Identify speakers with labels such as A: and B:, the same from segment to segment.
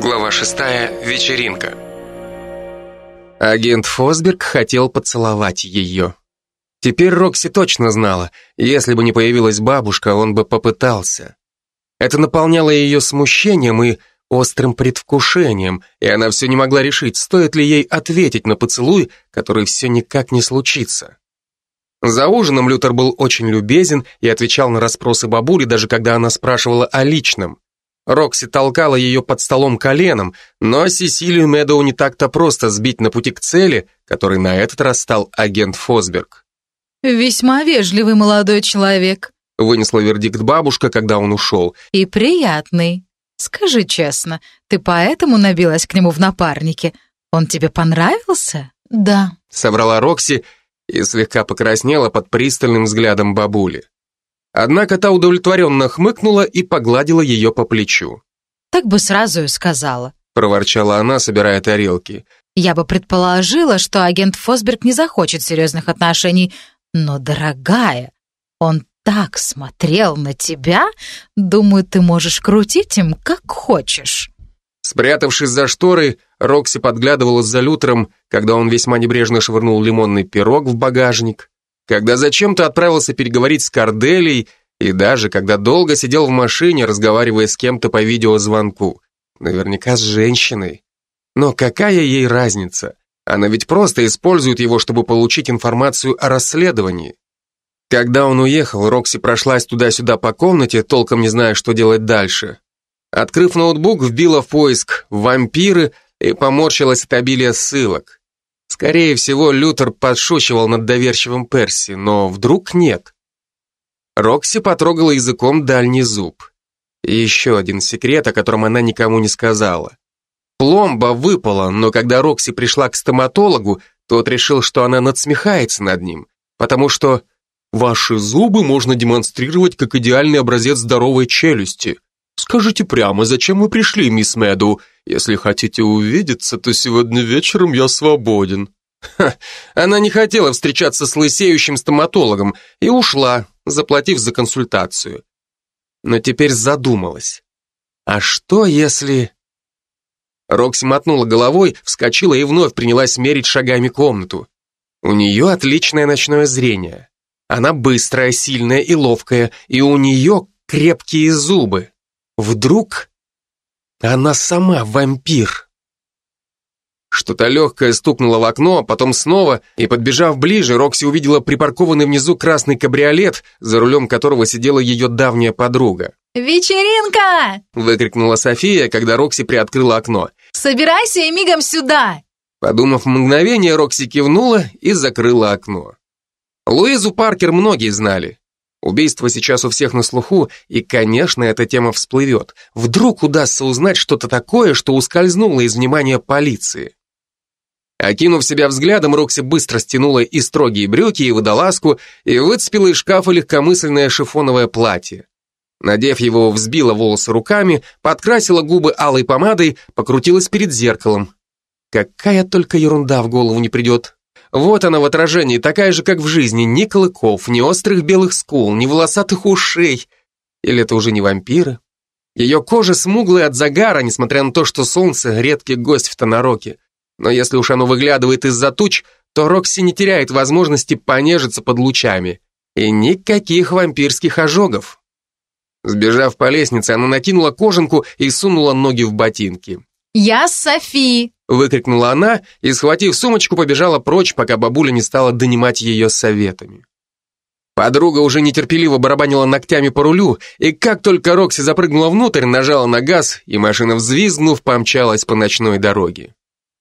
A: Глава шестая. Вечеринка.
B: Агент Фосберг хотел поцеловать ее. Теперь Рокси точно знала, если бы не появилась бабушка, он бы попытался. Это наполняло ее смущением и острым предвкушением, и она все не могла решить, стоит ли ей ответить на поцелуй, который все никак не случится. За ужином Лютер был очень любезен и отвечал на расспросы бабули, даже когда она спрашивала о личном. Рокси толкала ее под столом коленом, но Сесилию Медоу не так-то просто сбить на пути к цели, который на этот раз стал агент Фосберг.
C: «Весьма вежливый молодой человек»,
B: вынесла вердикт бабушка, когда он ушел.
C: «И приятный. Скажи честно, ты поэтому набилась к нему в напарнике? Он тебе понравился?»
D: «Да», —
B: соврала Рокси и слегка покраснела под пристальным взглядом бабули. Однако та удовлетворенно хмыкнула и погладила ее по плечу.
C: «Так бы сразу и сказала», —
B: проворчала она, собирая тарелки.
C: «Я бы предположила, что агент Фосберг не захочет серьезных отношений, но, дорогая, он так смотрел на тебя, думаю, ты можешь крутить им, как хочешь».
B: Спрятавшись за шторой, Рокси подглядывала за Лютером, когда он весьма небрежно швырнул лимонный пирог в багажник когда зачем-то отправился переговорить с Корделией и даже когда долго сидел в машине, разговаривая с кем-то по видеозвонку. Наверняка с женщиной. Но какая ей разница? Она ведь просто использует его, чтобы получить информацию о расследовании. Когда он уехал, Рокси прошлась туда-сюда по комнате, толком не зная, что делать дальше. Открыв ноутбук, вбила в поиск «вампиры» и поморщилась от обилия ссылок. Скорее всего, Лютер подшучивал над доверчивым Перси, но вдруг нет. Рокси потрогала языком дальний зуб. И еще один секрет, о котором она никому не сказала. Пломба выпала, но когда Рокси пришла к стоматологу, тот решил, что она надсмехается над ним, потому что «Ваши зубы можно демонстрировать как идеальный образец здоровой челюсти. Скажите прямо, зачем вы пришли, мисс Мэду? Если хотите увидеться, то сегодня вечером я свободен». Ха, она не хотела встречаться с лысеющим стоматологом и ушла, заплатив за консультацию. Но теперь задумалась. А что если... Рокси мотнула головой, вскочила и вновь принялась мерить шагами комнату. У нее отличное ночное зрение. Она быстрая, сильная и ловкая, и у нее крепкие зубы. Вдруг она сама вампир. Что-то легкое стукнуло в окно, а потом снова, и, подбежав ближе, Рокси увидела припаркованный внизу красный кабриолет, за рулем которого сидела ее давняя подруга.
D: «Вечеринка!»
B: — выкрикнула София, когда Рокси приоткрыла окно.
D: «Собирайся и мигом сюда!»
B: Подумав мгновение, Рокси кивнула и закрыла окно. Луизу Паркер многие знали. Убийство сейчас у всех на слуху, и, конечно, эта тема всплывет. Вдруг удастся узнать что-то такое, что ускользнуло из внимания полиции. Окинув себя взглядом, Рокси быстро стянула и строгие брюки, и водолазку, и выцепила из шкафа легкомысленное шифоновое платье. Надев его, взбила волосы руками, подкрасила губы алой помадой, покрутилась перед зеркалом. Какая только ерунда в голову не придет. Вот она в отражении, такая же, как в жизни, ни клыков, ни острых белых скул, ни волосатых ушей. Или это уже не вампиры? Ее кожа смуглая от загара, несмотря на то, что солнце — редкий гость в Тонороке. Но если уж оно выглядывает из-за туч, то Рокси не теряет возможности понежиться под лучами. И никаких вампирских ожогов. Сбежав по лестнице, она накинула кожанку и сунула ноги в ботинки.
D: «Я Софи!»
B: Выкрикнула она и, схватив сумочку, побежала прочь, пока бабуля не стала донимать ее советами. Подруга уже нетерпеливо барабанила ногтями по рулю, и как только Рокси запрыгнула внутрь, нажала на газ, и машина, взвизгнув, помчалась по ночной дороге.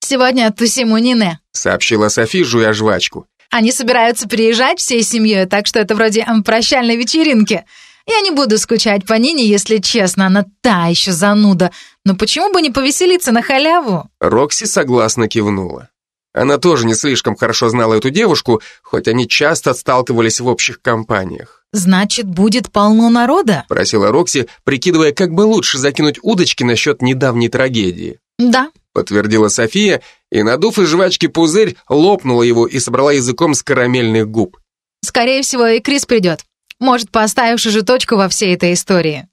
D: «Сегодня Тусимунине», —
B: сообщила Софи, жуя жвачку.
D: «Они собираются приезжать всей семьей, так что это вроде прощальной вечеринки. Я не буду скучать по Нине, если честно, она та еще зануда. Но почему бы не повеселиться на халяву?»
B: Рокси согласно кивнула. Она тоже не слишком хорошо знала эту девушку, хоть они часто сталкивались в общих компаниях.
C: «Значит, будет полно народа?»
B: Просила Рокси, прикидывая, как бы лучше закинуть удочки насчет недавней трагедии.
D: «Да»,
B: подтвердила София, и, надув из жвачки пузырь, лопнула его и собрала языком с карамельных губ.
D: «Скорее всего, и Крис придет. Может, поставишь уже точку во всей этой истории?»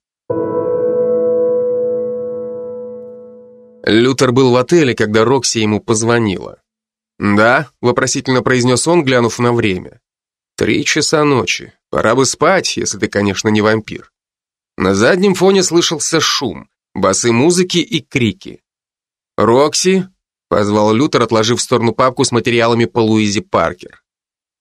B: Лютер был в отеле, когда Рокси ему позвонила. «Да», — вопросительно произнес он, глянув на время. «Три часа ночи. Пора бы спать, если ты, конечно, не вампир». На заднем фоне слышался шум, басы музыки и крики. «Рокси?» — позвал Лютер, отложив в сторону папку с материалами по Луизе Паркер.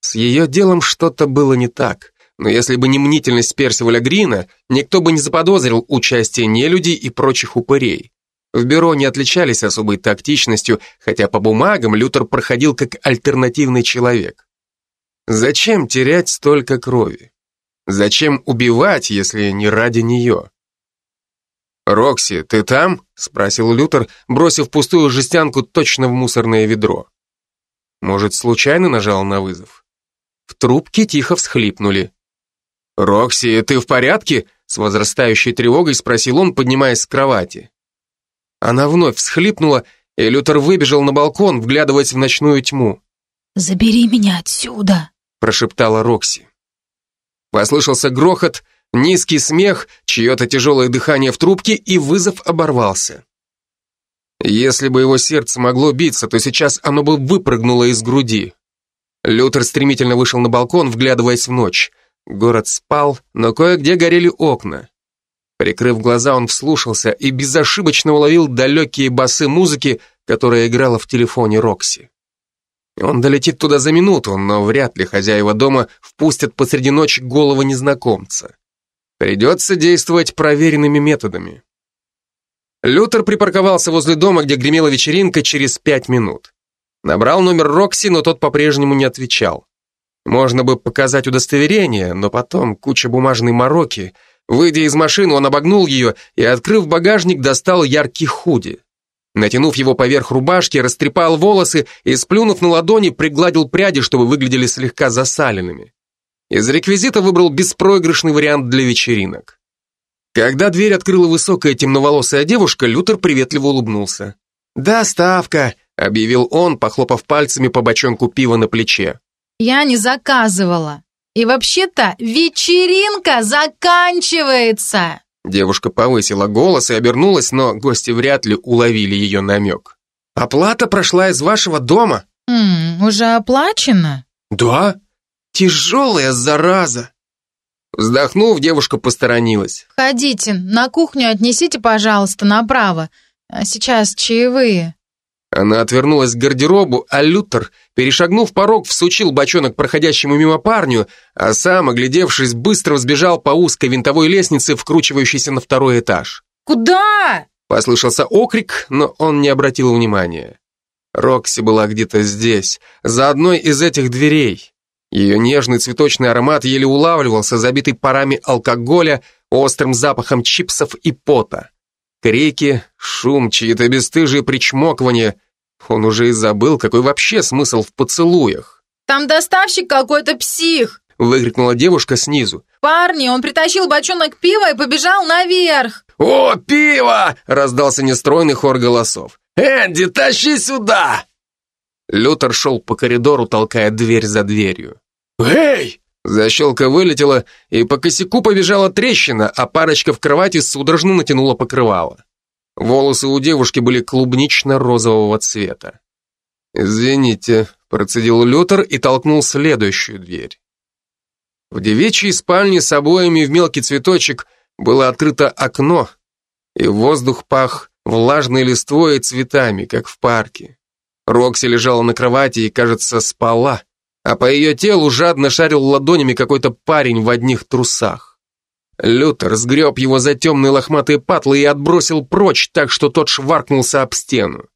B: С ее делом что-то было не так, но если бы не мнительность Персиваля Грина, никто бы не заподозрил участие нелюдей и прочих упырей. В бюро не отличались особой тактичностью, хотя по бумагам Лютер проходил как альтернативный человек. Зачем терять столько крови? Зачем убивать, если не ради нее? «Рокси, ты там?» — спросил Лютер, бросив пустую жестянку точно в мусорное ведро. Может, случайно нажал на вызов? В трубке тихо всхлипнули. «Рокси, ты в порядке?» — с возрастающей тревогой спросил он, поднимаясь с кровати. Она вновь всхлипнула, и Лютер выбежал на балкон, вглядываясь в ночную тьму.
C: «Забери меня отсюда», —
B: прошептала Рокси. Послышался грохот, низкий смех, чье-то тяжелое дыхание в трубке, и вызов оборвался. Если бы его сердце могло биться, то сейчас оно бы выпрыгнуло из груди. Лютер стремительно вышел на балкон, вглядываясь в ночь. Город спал, но кое-где горели окна. Прикрыв глаза, он вслушался и безошибочно уловил далекие басы музыки, которая играла в телефоне Рокси. Он долетит туда за минуту, но вряд ли хозяева дома впустят посреди ночи голову незнакомца. Придется действовать проверенными методами. Лютер припарковался возле дома, где гремела вечеринка, через пять минут. Набрал номер Рокси, но тот по-прежнему не отвечал. Можно бы показать удостоверение, но потом куча бумажной мороки — Выйдя из машины, он обогнул ее и, открыв багажник, достал яркий худи. Натянув его поверх рубашки, растрепал волосы и, сплюнув на ладони, пригладил пряди, чтобы выглядели слегка засаленными. Из реквизита выбрал беспроигрышный вариант для вечеринок. Когда дверь открыла высокая темноволосая девушка, Лютер приветливо улыбнулся. «Доставка», — объявил он, похлопав пальцами по бочонку пива на плече.
D: «Я не заказывала», и вообще-то вечеринка заканчивается!»
B: Девушка повысила голос и обернулась, но гости вряд ли уловили ее намек. «Оплата прошла из вашего дома?»
D: «Хм, уже оплачено?»
B: «Да? Тяжелая зараза!» Вздохнув, девушка посторонилась.
D: «Ходите, на кухню отнесите, пожалуйста, направо. А сейчас чаевые».
B: Она отвернулась к гардеробу, а Лютер, перешагнув порог, всучил бочонок проходящему мимо парню, а сам, оглядевшись, быстро взбежал по узкой винтовой лестнице, вкручивающейся на второй этаж.
D: «Куда?»
B: Послышался окрик, но он не обратил внимания. Рокси была где-то здесь, за одной из этих дверей. Ее нежный цветочный аромат еле улавливался, забитый парами алкоголя, острым запахом чипсов и пота. Крики, шум, чьи-то бесстыжие причмокивания. Он уже и забыл, какой вообще смысл в поцелуях.
D: «Там доставщик какой-то псих!»
B: выкрикнула девушка снизу.
D: «Парни, он притащил бочонок пива и побежал наверх!»
B: «О, пиво!» — раздался нестройный хор голосов. «Энди, тащи сюда!» Лютер шел по коридору, толкая дверь за дверью. «Эй!» Защелка вылетела, и по косяку побежала трещина, а парочка в кровати судорожно натянула покрывало. Волосы у девушки были клубнично-розового цвета. «Извините», — процедил Лютер и толкнул следующую дверь. В девичьей спальне с обоями в мелкий цветочек было открыто окно, и воздух пах влажной листвой и цветами, как в парке. Рокси лежала на кровати и, кажется, спала а по ее телу жадно шарил ладонями какой-то парень в одних трусах. Лютер сгреб его за темные лохматые патлы и отбросил прочь, так что тот шваркнулся об стену.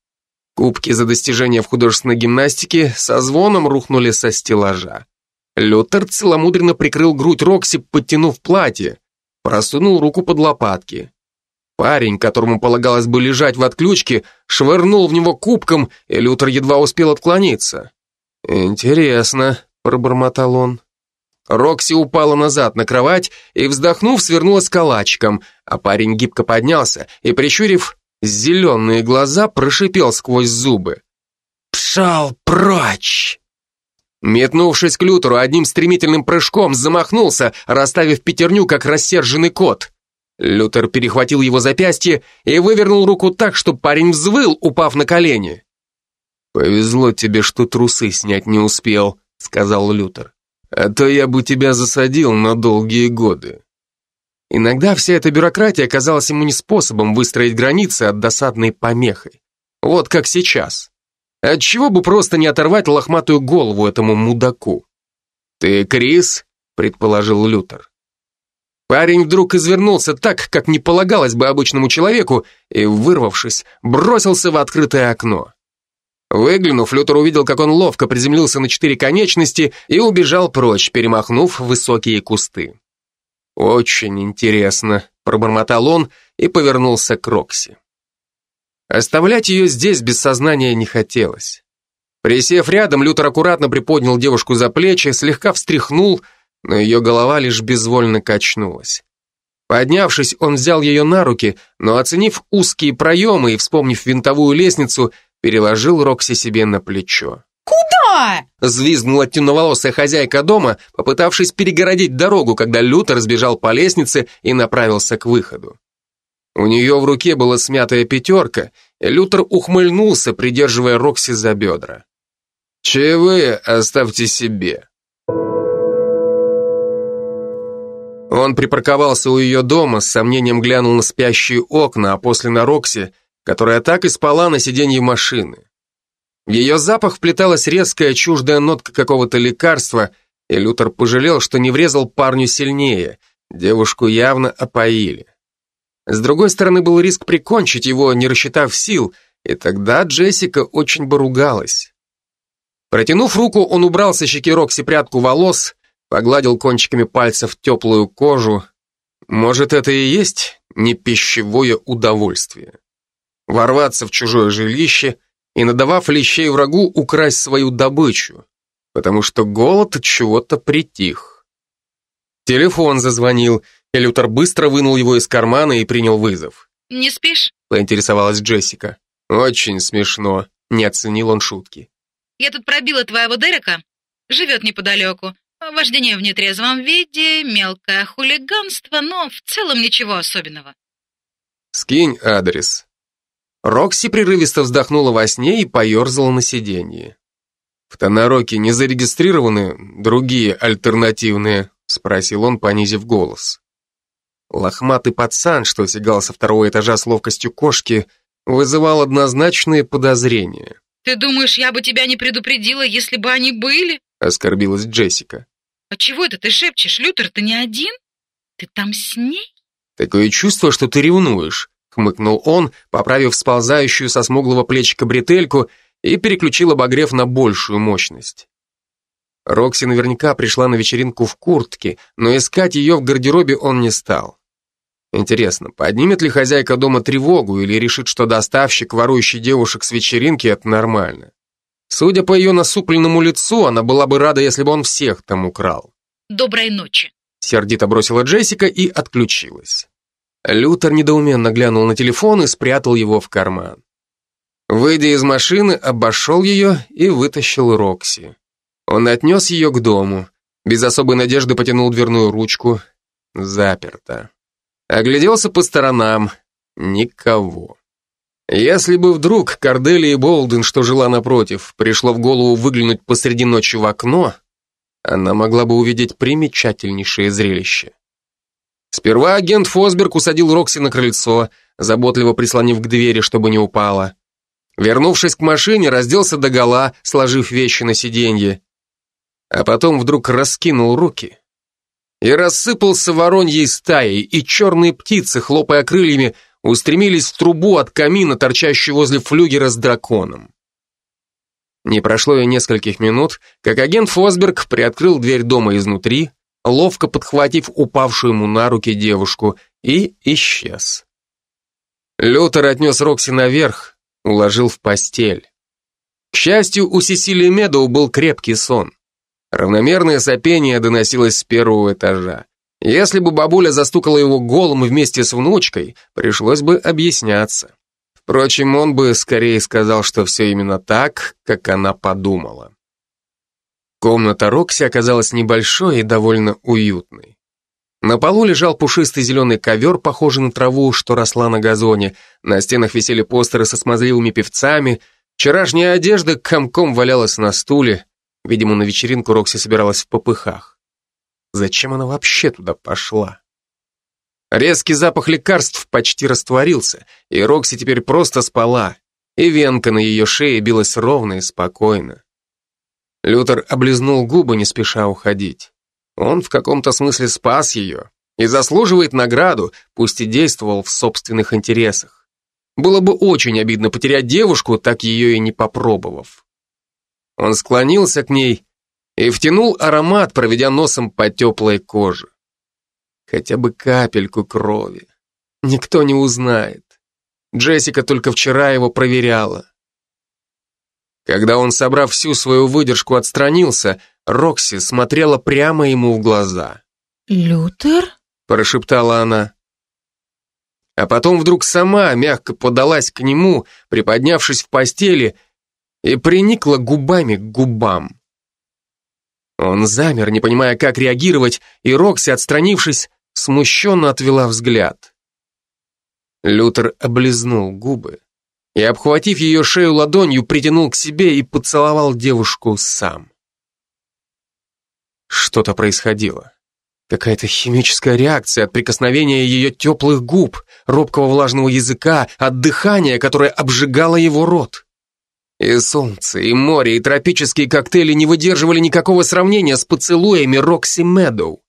B: Кубки за достижения в художественной гимнастике со звоном рухнули со стеллажа. Лютер целомудренно прикрыл грудь Рокси, подтянув платье, просунул руку под лопатки. Парень, которому полагалось бы лежать в отключке, швырнул в него кубком, и Лютер едва успел отклониться. «Интересно», — пробормотал он. Рокси упала назад на кровать и, вздохнув, свернулась калачиком, а парень гибко поднялся и, прищурив зеленые глаза, прошипел сквозь зубы. «Пшал прочь!» Метнувшись к Лютеру, одним стремительным прыжком замахнулся, расставив пятерню, как рассерженный кот. Лютер перехватил его запястье и вывернул руку так, что парень взвыл, упав на колени. «Повезло тебе, что трусы снять не успел», — сказал Лютер. «А то я бы тебя засадил на долгие годы». Иногда вся эта бюрократия казалась ему не способом выстроить границы от досадной помехой. Вот как сейчас. Отчего бы просто не оторвать лохматую голову этому мудаку? «Ты Крис?» — предположил Лютер. Парень вдруг извернулся так, как не полагалось бы обычному человеку, и, вырвавшись, бросился в открытое окно. Выглянув, Лютер увидел, как он ловко приземлился на четыре конечности и убежал прочь, перемахнув высокие кусты. «Очень интересно», — пробормотал он и повернулся к Рокси. Оставлять ее здесь без сознания не хотелось. Присев рядом, Лютер аккуратно приподнял девушку за плечи, слегка встряхнул, но ее голова лишь безвольно качнулась. Поднявшись, он взял ее на руки, но, оценив узкие проемы и вспомнив винтовую лестницу, переложил Рокси себе на плечо.
C: «Куда?»
B: — взвизгнула темноволосая хозяйка дома, попытавшись перегородить дорогу, когда Лютер сбежал по лестнице и направился к выходу. У нее в руке была смятая пятерка, и Лютер ухмыльнулся, придерживая Рокси за бедра. «Чаевые оставьте себе», Он припарковался у ее дома, с сомнением глянул на спящие окна, а после на Рокси, которая так и спала на сиденье машины. В ее запах вплеталась резкая чуждая нотка какого-то лекарства, и Лютер пожалел, что не врезал парню сильнее, девушку явно опоили. С другой стороны, был риск прикончить его, не рассчитав сил, и тогда Джессика очень бы ругалась. Протянув руку, он убрал со щеки Рокси прядку волос, погладил кончиками пальцев теплую кожу. Может, это и есть не пищевое удовольствие. Ворваться в чужое жилище и, надавав лещей врагу, украсть свою добычу, потому что голод от чего-то притих. Телефон зазвонил, и Лютер быстро вынул его из кармана и принял вызов.
D: «Не спишь?»
B: — поинтересовалась Джессика. «Очень смешно», — не оценил он шутки.
D: «Я тут пробила твоего Дерека. Живет неподалеку. Вождение в нетрезвом виде, мелкое хулиганство, но в целом ничего особенного.
B: Скинь адрес. Рокси прерывисто вздохнула во сне и поерзала на сиденье. В Тонароке не зарегистрированы другие альтернативные, спросил он, понизив голос. Лохматый пацан, что сигал со второго этажа с ловкостью кошки, вызывал однозначные подозрения.
D: «Ты думаешь, я бы тебя не предупредила, если бы они были?»
B: оскорбилась Джессика.
D: «А чего это ты шепчешь? Лютер, ты не один? Ты там с ней?»
B: «Такое чувство, что ты ревнуешь», — хмыкнул он, поправив сползающую со смуглого плечика бретельку и переключил обогрев на большую мощность. Рокси наверняка пришла на вечеринку в куртке, но искать ее в гардеробе он не стал. Интересно, поднимет ли хозяйка дома тревогу или решит, что доставщик, ворующий девушек с вечеринки, это нормально? Судя по ее насупленному лицу, она была бы рада, если бы он всех там украл.
D: «Доброй ночи», —
B: сердито бросила Джессика и отключилась. Лютер недоуменно глянул на телефон и спрятал его в карман. Выйдя из машины, обошел ее и вытащил Рокси. Он отнес ее к дому. Без особой надежды потянул дверную ручку. Заперто. Огляделся по сторонам. Никого. Если бы вдруг Корделии Болден, что жила напротив, пришло в голову выглянуть посреди ночи в окно, она могла бы увидеть примечательнейшее зрелище. Сперва агент Фосберг усадил Рокси на крыльцо, заботливо прислонив к двери, чтобы не упала. Вернувшись к машине, разделся догола, сложив вещи на сиденье. А потом вдруг раскинул руки и рассыпался вороньей стаей, и черные птицы, хлопая крыльями, устремились в трубу от камина, торчащую возле флюгера с драконом. Не прошло и нескольких минут, как агент Фосберг приоткрыл дверь дома изнутри, ловко подхватив упавшую ему на руки девушку, и исчез. Лютер отнес Рокси наверх, уложил в постель. К счастью, у Сесилии Медоу был крепкий сон. Равномерное сопение доносилось с первого этажа. Если бы бабуля застукала его голым вместе с внучкой, пришлось бы объясняться. Впрочем, он бы скорее сказал, что все именно так, как она подумала. Комната Рокси оказалась небольшой и довольно уютной. На полу лежал пушистый зеленый ковер, похожий на траву, что росла на газоне. На стенах висели постеры со смазливыми певцами. Вчерашняя одежда комком валялась на стуле. Видимо, на вечеринку Рокси собиралась в попыхах. Зачем она вообще туда пошла? Резкий запах лекарств почти растворился, и Рокси теперь просто спала, и венка на ее шее билась ровно и спокойно. Лютер облизнул губы, не спеша уходить. Он в каком-то смысле спас ее и заслуживает награду, пусть и действовал в собственных интересах. Было бы очень обидно потерять девушку, так ее и не попробовав. Он склонился к ней и втянул аромат, проведя носом по теплой коже. Хотя бы капельку крови. Никто не узнает. Джессика только вчера его проверяла. Когда он, собрав всю свою выдержку, отстранился, Рокси смотрела прямо ему в глаза.
C: «Лютер?»
B: – прошептала она. А потом вдруг сама мягко подалась к нему, приподнявшись в постели, и приникла губами к губам. Он замер, не понимая, как реагировать, и Рокси, отстранившись, смущенно отвела взгляд. Лютер облизнул губы и, обхватив ее шею ладонью, притянул к себе и поцеловал девушку сам. Что-то происходило. Какая-то химическая реакция от прикосновения ее теплых губ, робкого влажного языка, от дыхания, которое обжигало его рот. И солнце, и море, и тропические коктейли не выдерживали никакого сравнения с поцелуями Рокси Медоу.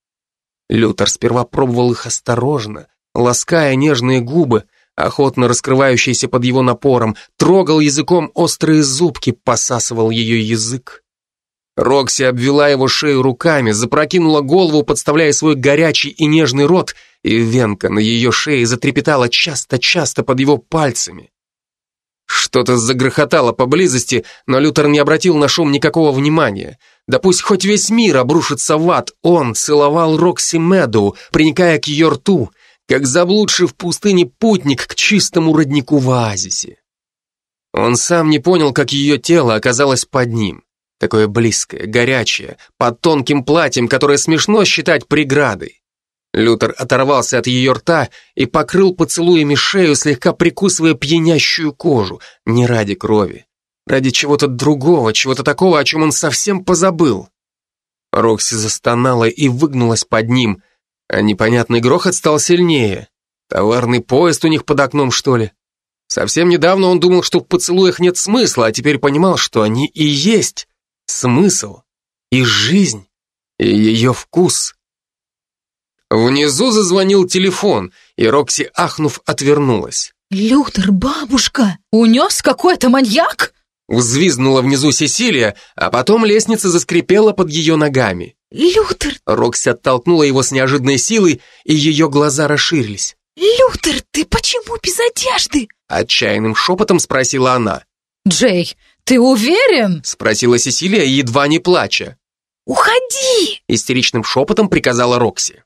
B: Лютер сперва пробовал их осторожно, лаская нежные губы, охотно раскрывающиеся под его напором, трогал языком острые зубки, посасывал ее язык. Рокси обвела его шею руками, запрокинула голову, подставляя свой горячий и нежный рот, и венка на ее шее затрепетала часто-часто под его пальцами. Что-то загрохотало поблизости, но Лютер не обратил на шум никакого внимания. Да пусть хоть весь мир обрушится в ад, он целовал Рокси Меду, приникая к ее рту, как заблудший в пустыне путник к чистому роднику в оазисе. Он сам не понял, как ее тело оказалось под ним. Такое близкое, горячее, под тонким платьем, которое смешно считать преградой. Лютер оторвался от ее рта и покрыл поцелуями шею, слегка прикусывая пьянящую кожу, не ради крови, ради чего-то другого, чего-то такого, о чем он совсем позабыл. Рокси застонала и выгнулась под ним, а непонятный грохот стал сильнее. Товарный поезд у них под окном, что ли? Совсем недавно он думал, что в поцелуях нет смысла, а теперь понимал, что они и есть смысл, и жизнь, и ее вкус. Внизу зазвонил телефон, и Рокси, ахнув, отвернулась.
C: «Лютер, бабушка, унес какой-то маньяк?»
B: Взвизгнула внизу Сесилия, а потом лестница заскрипела под ее ногами.
C: «Лютер!»
B: Рокси оттолкнула его с неожиданной силой, и ее глаза расширились.
C: «Лютер, ты почему без одежды?»
B: Отчаянным шепотом спросила она.
C: «Джей, ты уверен?»
B: Спросила Сесилия, едва не плача.
C: «Уходи!»
B: Истеричным шепотом приказала Рокси.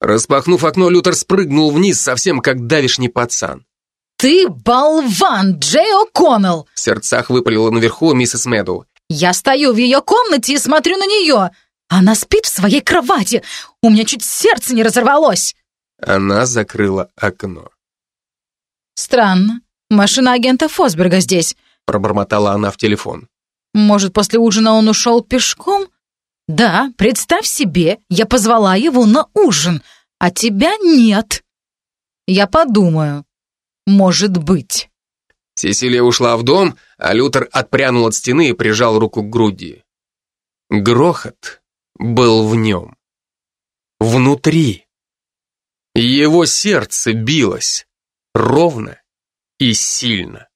B: Распахнув окно, Лютер спрыгнул вниз, совсем как давишний пацан.
C: «Ты болван, Джей О'Коннелл!»
B: В сердцах выпалила наверху миссис Меду.
C: «Я стою в ее комнате и смотрю на нее. Она спит в своей кровати. У меня чуть сердце не разорвалось!»
B: Она закрыла окно.
C: «Странно. Машина агента Фосберга здесь
B: пробормотала она в телефон.
C: «Может, после ужина он ушел пешком?» «Да, представь себе, я позвала его на ужин, а тебя нет». «Я подумаю. Может быть».
B: Сесилия ушла в дом, а Лютер отпрянул от стены и прижал руку к груди. Грохот был в нем. Внутри. Его сердце билось ровно и сильно.